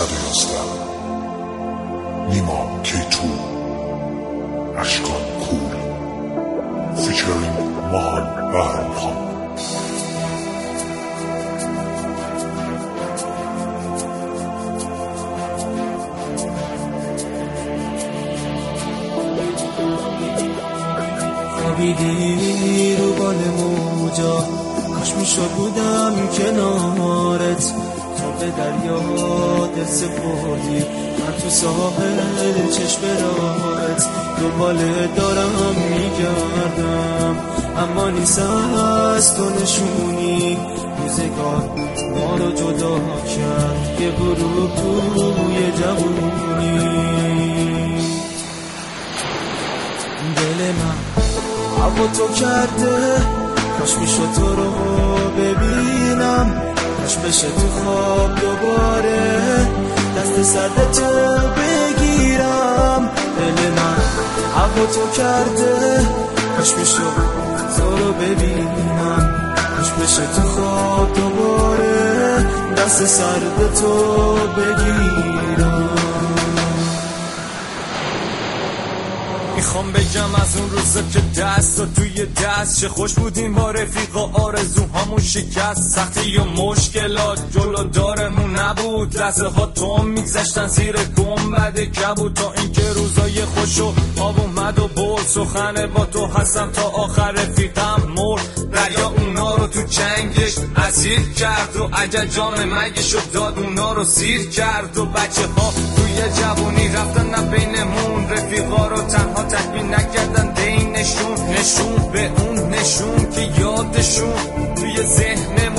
صد یازده نیما کیتو اشکان کور featuring ماهان بهرام خان خوابیدی رو بال موجا. کاش می‌شد بودم کنارت. به دریا دل سپردی من تو ساحل چشم راهت دنباله دارم میگردم. اما نیست از تو نشونی. روزگار ما رو جدا کرد. یه غروب توی جوونی. دل من هوا تو کرده. کاش می‌شد تو رو کاش بشه تو خواب دوباره. دست سرد تو بگیرم. دل من هوا تو کرده. کاش می‌شد تو رو ببینم. کاش بشه تو خواب دوباره. دست سرد تو بگیرم. می‌خوام بگم از اون روزا که دست و توی دست چه خوش بودیم با رفیقا آرزوهامون شکست. سختی و مشکلات جلو دارمون نبود. لحظه ها تو میگذشتن زیر گنبد کبود. تا اینکه روزای خوش و آب اومد و برد. سخنه با تو هستم تا آخر رفیقم مرد. دریا اونا رو تو چنگش اسیر کرد و اگر جام مگه شد داد اونا رو سیر کرد و بچه ها جوونی رفتن نه بینمون رفیقا رو تنها تحمیل نکردن. دینشون نشون به اون نشون که یادشون توی ذهنمونه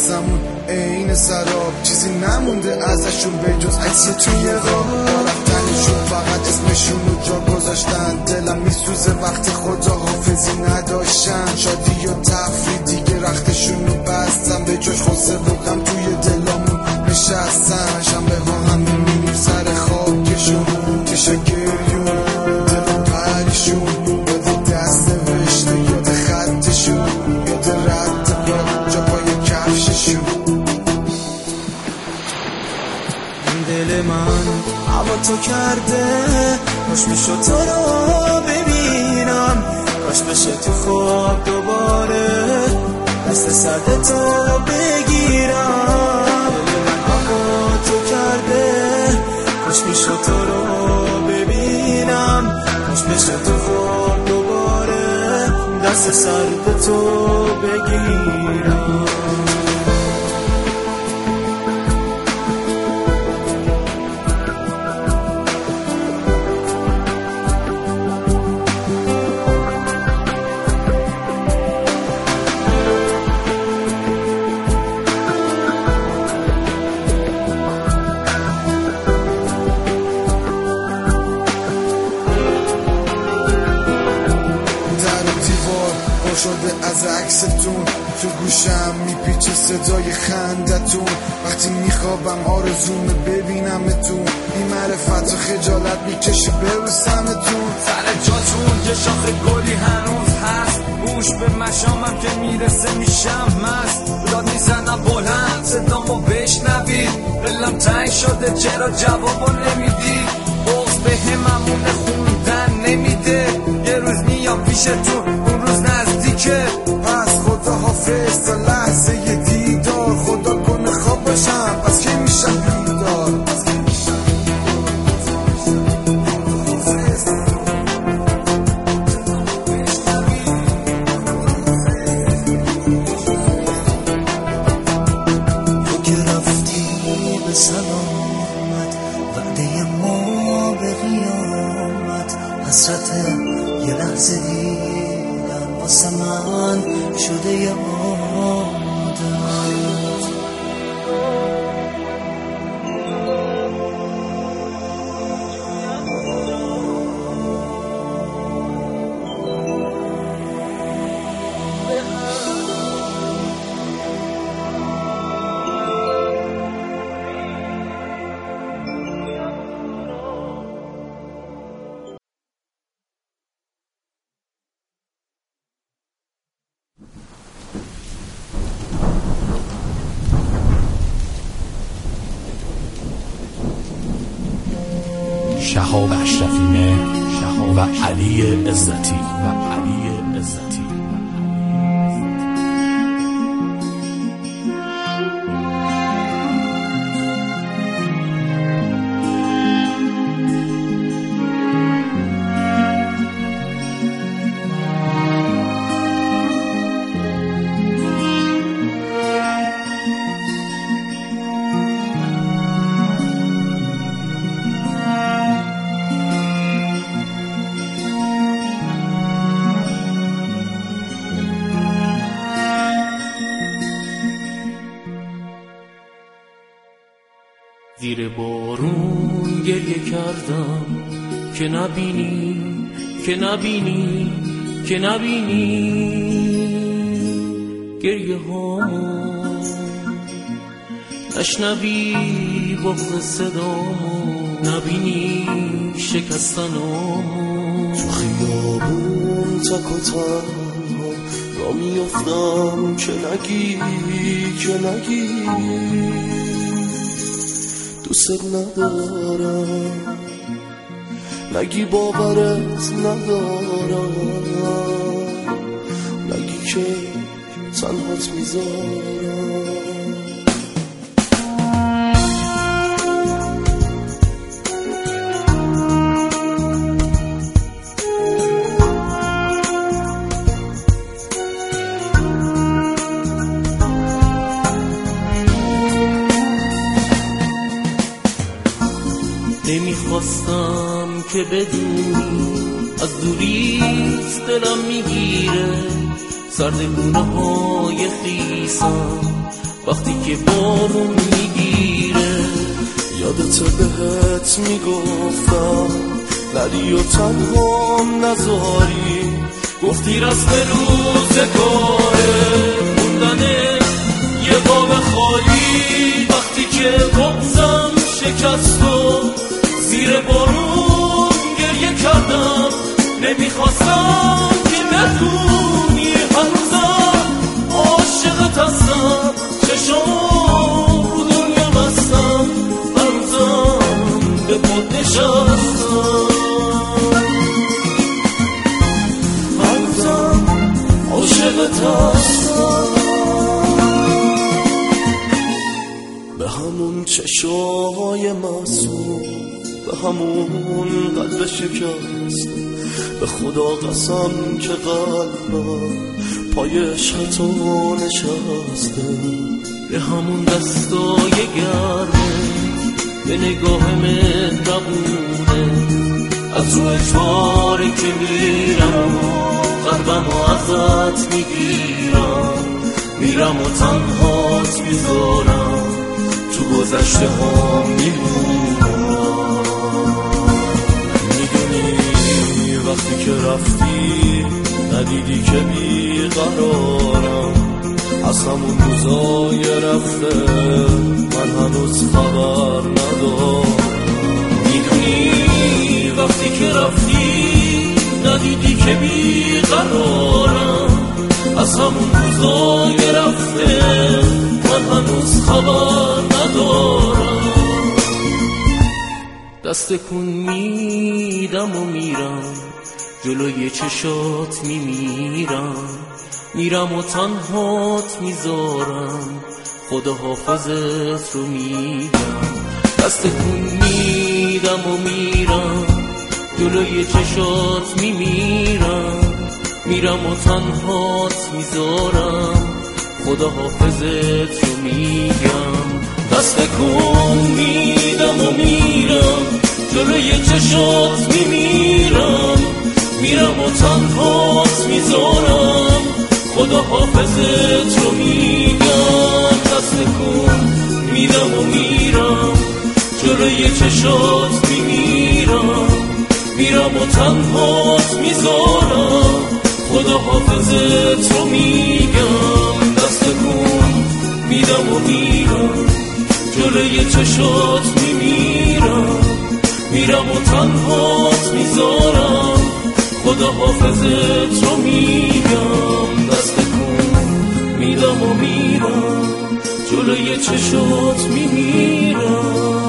واسمون عین سراب. چیزی نمونده ازشون به جز عکس توی خواب رفتنشون فقط اسمشون رو جا گذاشتن. دلم میسوزه وقتی خدا حافظی نداشتن. شادی و تفری دیگه رختشون رو بستم به جاش خسته و غم توی دلامون نشستن. شنبه ها هم می‌بینیم سر خاکشون. چشا دل من هوا تو کرده کاش می‌شد تو رو ببینم. کاش بشه تو خواب دوباره دست سرد تو بگیرم. دل من هوا تو کرده کاش می‌شد تو رو ببینم. کاش بشه تو خواب دوباره دست سرد تو بگیرم. وقتی میخوابم آرزومه ببینمتون. بی معرفت و خجالت می‌کشه ببوسمتون سر جاتون یه شاخ گلی هنوز هست. گوش به مشامم که می‌رسه میشم مست. داد می‌زنم بلند صدامو بشنوید. دلم تنگ شده چرا جوابو نمیدی بغز به هممونه خوندن نمیده. یه روز میام پیشتون اون روز نزدیکه. شهاب اشرفی و علی عزتی و علی زیر بارون گریه کردم که نبینی که نبینی که نبینی. گریه هامو نشنوی بغض صدامو نبینی شکستنامو تو خیابون تک و تنها را میافتم که نگی که نگی. دوست ندارم. نگی باورت ندارم. نگی که تنهات می‌ذارم. بدونی از دوریت دلم می‌گیره. سرد گونه های خیسم وقتی که بارون می‌گیره. یادت بهت می‌گفتم نری و تنها نزاری. گفتی رسم روزگاره موندن یه باب خالی. وقتی که بغزم شکست و زیر بارون کردم نمی‌خواستم که بدونی هنوزم عاشقت هستم چشم رو دنیا بستم هنوزم به خود همون قلب شکست. به خدا قسم که قلبم پای عشق تو نشسته. به همون دستای گرمه به نگاه مهربونه. از رو اجباره که میرم قلبم و ازت می‌گیرم. میرم و تنهات می‌ذارم تو گذشته ها می‌دونی وقتی که رفتی ندیدی که بیقرارم از همون روزای رفته من هنوز خبر ندارم. می‌دونی وقتی که رفتی ندیدی که بیقرارم از همون روزای رفته من هنوز خبر ندارم. دست کن میدم و میرم. جلوی چشات میمیرم. میرم و تنهات می‌ذارم. خدا حافظت رو میگم. دست کن میدم و میرم. جلوی چشات میمیرم. میرم و تنهات می‌ذارم. خدا حافظت رو میگم. دست کن میدم و میرم. جلوی چشات میمیرم. میرم و تنهات می‌ذارم. خدا حافظت رو میگم. دست کن میدم و میرم. جلوی چشات میمیرم. میرم و تنهات می‌ذارم. خدا حافظت رو میگم. دست کن میدم و میرم. جلوی چشات میمیرم. میرم و تنهات می‌ذارم. خدا حافظت رو میگم دست کن. میدم و میرم. جلوی چشات میمیرم.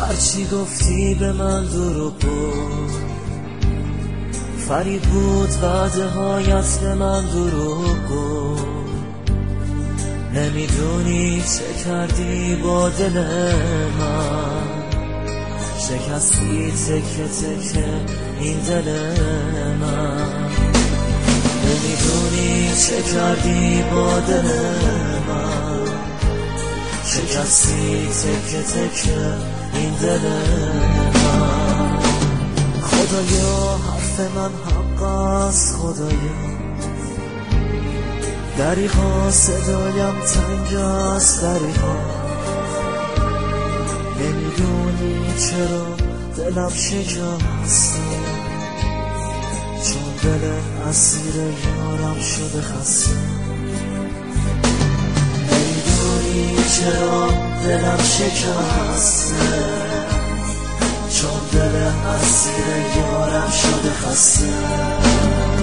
هرچی گفتی به من دروغ بود فرید بود وعده هایت به من دروغ بود نمی‌دونی چه کردی با دل من. شکستی تکه تکه این دل من. نمی‌دونی چه کردی با دل من شکستی تکه تکه این دل من. خدایا حرف من حق است خدایا دریغا صدایم تنگ است دریغا. نمی‌دونی چرا دلم شکسته چون دل اسیر یارم شده خسته. چرا دلم شکسته چون دل اسیر یارم شده خسته.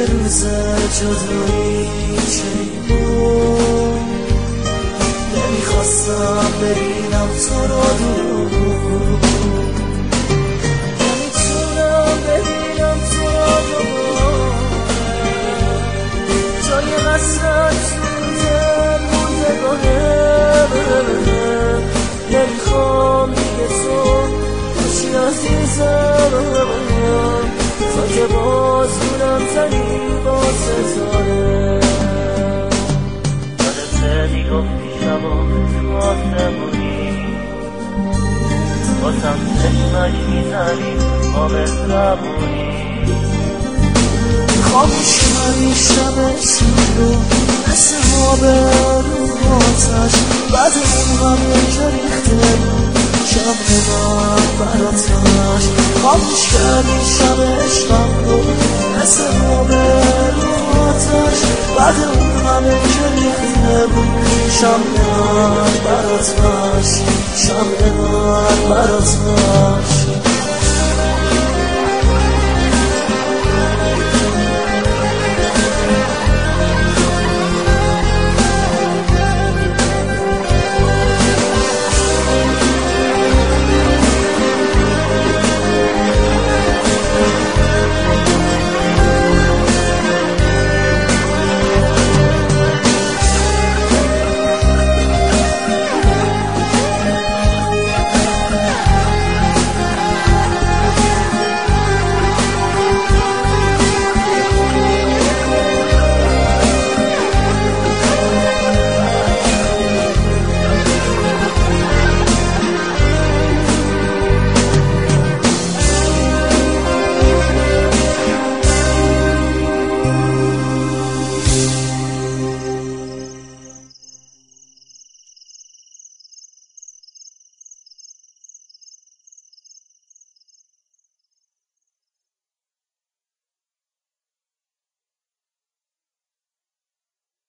اگه روز جدایی بود؟ نمی‌خواستم ببینم تو را دور نمی‌تونم ببینم تو را دور جای حسرت دل موندگاره نمی‌خوام دیگه تو باشی عزیزم که باز بلندتری با ستاره. یادت می‌گفتی شبا تو آسمونی. باسم چشمک می‌زنی با مهربونی خاموش کردی شبش رو مثل آب رو آتش بعد اون غم ریخته بود شب من